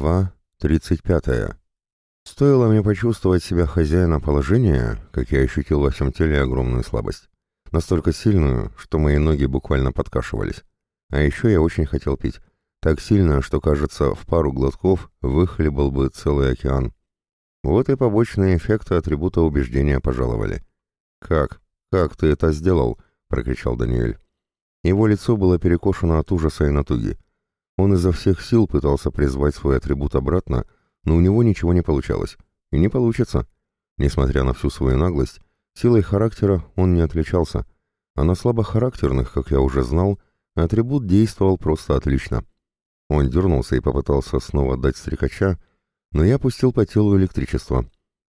Глава 35. Стоило мне почувствовать себя хозяином положения, как я ощутил во всем теле огромную слабость. Настолько сильную, что мои ноги буквально подкашивались. А еще я очень хотел пить. Так сильно, что, кажется, в пару глотков выхлебал бы целый океан. Вот и побочные эффекты атрибута убеждения пожаловали. «Как? Как ты это сделал?» — прокричал Даниэль. Его лицо было перекошено от ужаса и натуги. Он изо всех сил пытался призвать свой атрибут обратно, но у него ничего не получалось. И не получится. Несмотря на всю свою наглость, силой характера он не отличался, а на слабохарактерных, как я уже знал, атрибут действовал просто отлично. Он дернулся и попытался снова дать стрекача, но я пустил по телу электричество.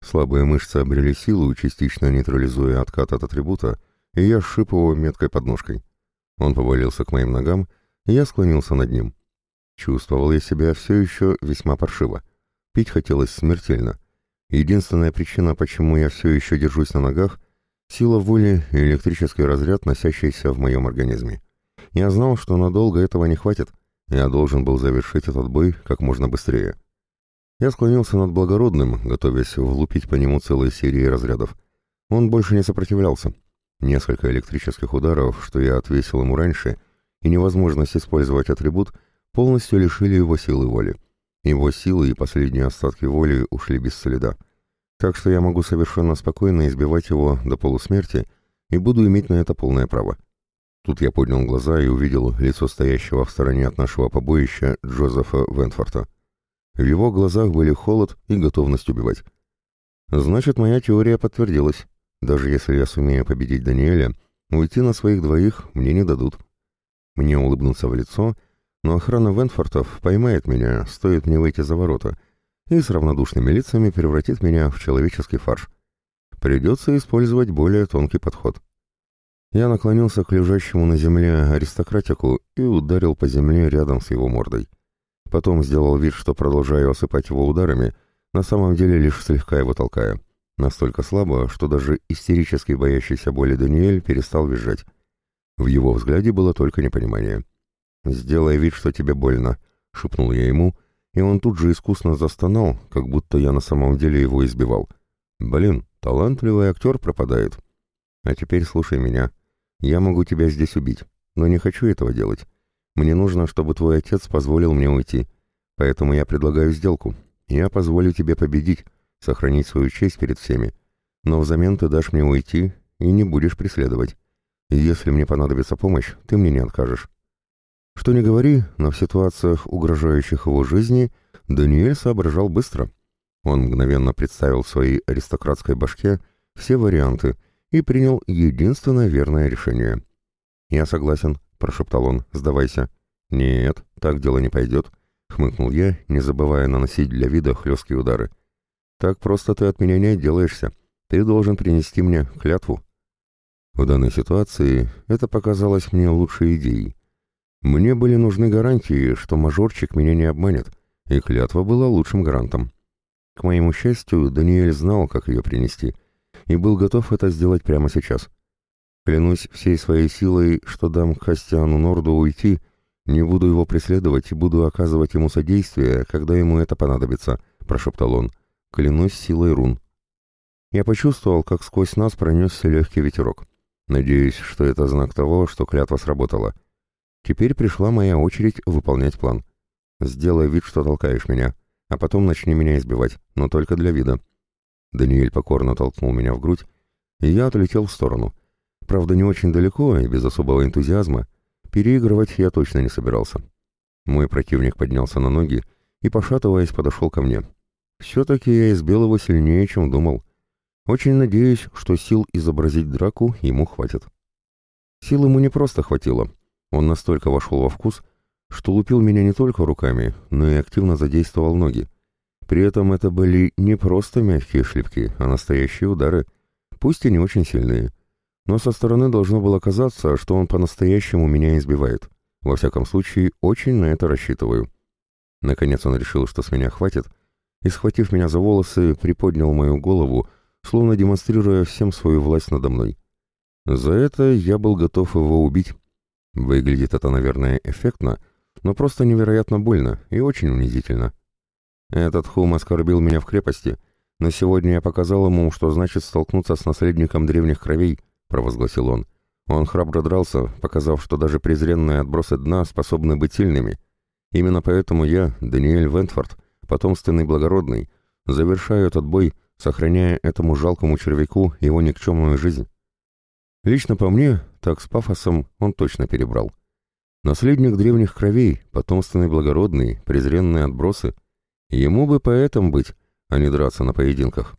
Слабые мышцы обрели силу, частично нейтрализуя откат от атрибута, и я сшиб его меткой подножкой. Он повалился к моим ногам, и я склонился над ним. Чувствовал я себя все еще весьма паршиво. Пить хотелось смертельно. Единственная причина, почему я все еще держусь на ногах, сила воли и электрический разряд, носящийся в моем организме. Я знал, что надолго этого не хватит. Я должен был завершить этот бой как можно быстрее. Я склонился над благородным, готовясь влупить по нему целой серии разрядов. Он больше не сопротивлялся. Несколько электрических ударов, что я отвесил ему раньше, и невозможность использовать атрибут — полностью лишили его силы воли. Его силы и последние остатки воли ушли без следа. Так что я могу совершенно спокойно избивать его до полусмерти и буду иметь на это полное право. Тут я поднял глаза и увидел лицо стоящего в стороне от нашего побоища Джозефа Вентфорта. В его глазах были холод и готовность убивать. Значит, моя теория подтвердилась. Даже если я сумею победить Даниэля, уйти на своих двоих мне не дадут. Мне улыбнуться в лицо — но охрана Венфортов поймает меня, стоит мне выйти за ворота, и с равнодушными лицами превратит меня в человеческий фарш. Придется использовать более тонкий подход. Я наклонился к лежащему на земле аристократику и ударил по земле рядом с его мордой. Потом сделал вид, что продолжаю осыпать его ударами, на самом деле лишь слегка его толкая. Настолько слабо, что даже истерически боящийся боли Даниэль перестал визжать. В его взгляде было только непонимание. «Сделай вид, что тебе больно», — шепнул я ему, и он тут же искусно застонал, как будто я на самом деле его избивал. «Блин, талантливый актер пропадает. А теперь слушай меня. Я могу тебя здесь убить, но не хочу этого делать. Мне нужно, чтобы твой отец позволил мне уйти. Поэтому я предлагаю сделку. Я позволю тебе победить, сохранить свою честь перед всеми. Но взамен ты дашь мне уйти и не будешь преследовать. Если мне понадобится помощь, ты мне не откажешь. Что ни говори, но в ситуациях, угрожающих его жизни, Даниэль соображал быстро. Он мгновенно представил в своей аристократской башке все варианты и принял единственное верное решение. «Я согласен», — прошептал он, — «сдавайся». «Нет, так дело не пойдет», — хмыкнул я, не забывая наносить для вида хлесткие удары. «Так просто ты от меня не отделаешься. Ты должен принести мне клятву». В данной ситуации это показалось мне лучшей идеей. Мне были нужны гарантии, что мажорчик меня не обманет, и клятва была лучшим гарантом. К моему счастью, Даниэль знал, как ее принести, и был готов это сделать прямо сейчас. Клянусь всей своей силой, что дам Костяну Норду уйти, не буду его преследовать и буду оказывать ему содействие, когда ему это понадобится, — прошептал он. Клянусь силой рун. Я почувствовал, как сквозь нас пронесся легкий ветерок. Надеюсь, что это знак того, что клятва сработала. Теперь пришла моя очередь выполнять план. Сделай вид, что толкаешь меня, а потом начни меня избивать, но только для вида. Даниэль покорно толкнул меня в грудь, и я отлетел в сторону. Правда, не очень далеко и без особого энтузиазма. Переигрывать я точно не собирался. Мой противник поднялся на ноги и, пошатываясь, подошел ко мне. Все-таки я избил его сильнее, чем думал. Очень надеюсь, что сил изобразить драку ему хватит. Сил ему не просто хватило — он настолько вошел во вкус, что лупил меня не только руками, но и активно задействовал ноги. При этом это были не просто мягкие шлепки, а настоящие удары, пусть и не очень сильные. Но со стороны должно было казаться, что он по-настоящему меня избивает. Во всяком случае, очень на это рассчитываю. Наконец он решил, что с меня хватит, и, схватив меня за волосы, приподнял мою голову, словно демонстрируя всем свою власть надо мной. За это я был готов его убить. Выглядит это, наверное, эффектно, но просто невероятно больно и очень унизительно. Этот хум оскорбил меня в крепости, но сегодня я показал ему, что значит столкнуться с наследником древних кровей, провозгласил он. Он храбро дрался, показав, что даже презренные отбросы дна способны быть сильными. Именно поэтому я, Даниэль Вентфорд, потомственный благородный, завершаю этот бой, сохраняя этому жалкому червяку его никчемную жизнь. Лично по мне, так с пафосом он точно перебрал. Наследник древних кровей, потомственный благородный, презренные отбросы. Ему бы поэтом быть, а не драться на поединках.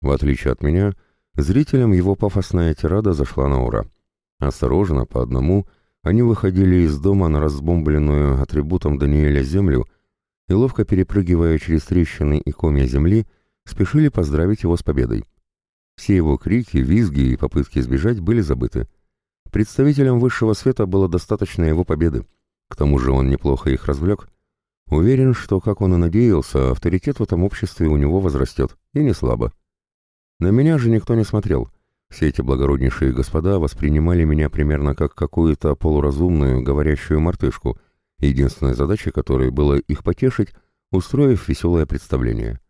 В отличие от меня, Зрителям его пафосная тирада зашла на ура. Осторожно, по одному, они выходили из дома на разбомбленную атрибутом Даниэля землю и, ловко перепрыгивая через трещины и комья земли, спешили поздравить его с победой. Все его крики, визги и попытки сбежать были забыты. Представителям высшего света было достаточно его победы. К тому же он неплохо их развлек. Уверен, что, как он и надеялся, авторитет в этом обществе у него возрастет, и не слабо. На меня же никто не смотрел. Все эти благороднейшие господа воспринимали меня примерно как какую-то полуразумную, говорящую мартышку, единственной задачей которой было их потешить, устроив веселое представление.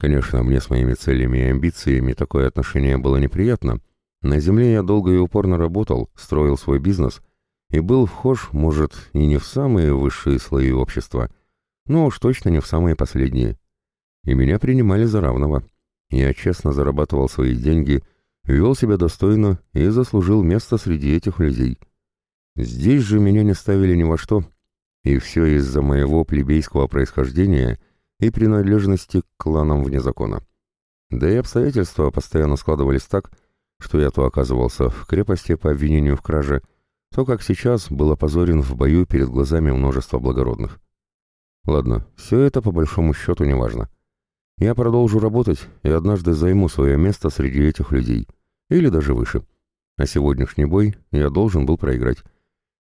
Конечно, мне с моими целями и амбициями такое отношение было неприятно. На земле я долго и упорно работал, строил свой бизнес и был вхож, может, и не в самые высшие слои общества, но уж точно не в самые последние. И меня принимали за равного. Я честно зарабатывал свои деньги, вел себя достойно и заслужил место среди этих людей. Здесь же меня не ставили ни во что, и все из-за моего плебейского происхождения и принадлежности к кланам вне закона. Да и обстоятельства постоянно складывались так, что я то оказывался в крепости по обвинению в краже, то, как сейчас, был опозорен в бою перед глазами множества благородных. Ладно, все это по большому счету не важно. Я продолжу работать и однажды займу свое место среди этих людей. Или даже выше. А сегодняшний бой я должен был проиграть.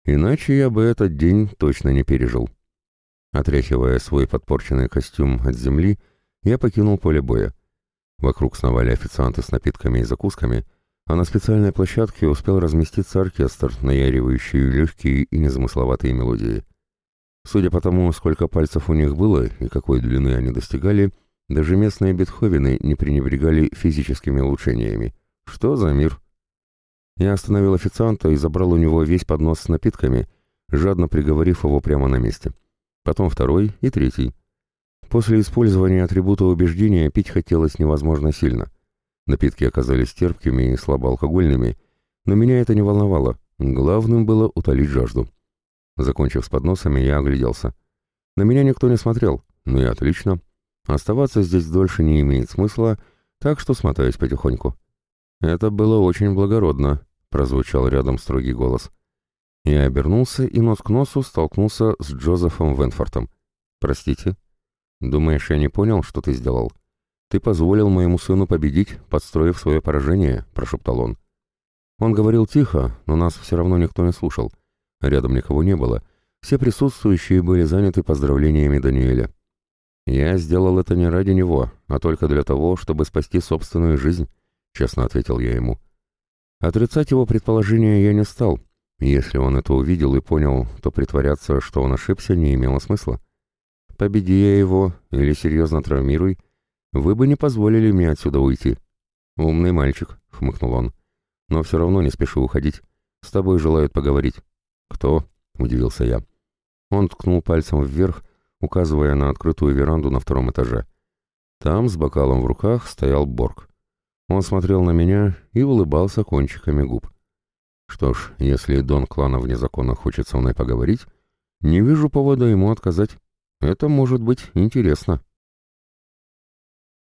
Иначе я бы этот день точно не пережил. Отряхивая свой подпорченный костюм от земли, я покинул поле боя. Вокруг сновали официанты с напитками и закусками, а на специальной площадке успел разместиться оркестр, наяривающий легкие и незамысловатые мелодии. Судя по тому, сколько пальцев у них было и какой длины они достигали, даже местные Бетховены не пренебрегали физическими улучшениями. Что за мир? Я остановил официанта и забрал у него весь поднос с напитками, жадно приговорив его прямо на месте. Потом второй и третий. После использования атрибута убеждения пить хотелось невозможно сильно. Напитки оказались терпкими и слабоалкогольными, но меня это не волновало. Главным было утолить жажду. Закончив с подносами, я огляделся. На меня никто не смотрел. Ну и отлично. Оставаться здесь дольше не имеет смысла, так что смотаюсь потихоньку. «Это было очень благородно», — прозвучал рядом строгий голос. Я обернулся и нос к носу столкнулся с Джозефом Венфортом. «Простите?» «Думаешь, я не понял, что ты сделал?» «Ты позволил моему сыну победить, подстроив свое поражение», — прошептал он. Он говорил тихо, но нас все равно никто не слушал. Рядом никого не было. Все присутствующие были заняты поздравлениями Даниэля. «Я сделал это не ради него, а только для того, чтобы спасти собственную жизнь», — честно ответил я ему. Отрицать его предположение я не стал. Если он это увидел и понял, то притворяться, что он ошибся, не имело смысла. Победи я его или серьезно травмируй, вы бы не позволили мне отсюда уйти. «Умный мальчик», — хмыкнул он. «Но все равно не спешу уходить. С тобой желают поговорить». «Кто?» — удивился я. Он ткнул пальцем вверх, указывая на открытую веранду на втором этаже. Там, с бокалом в руках, стоял Борг. Он смотрел на меня и улыбался кончиками губ. Что ж, если Дон клана вне закона хочет со мной поговорить, не вижу повода ему отказать. Это может быть интересно.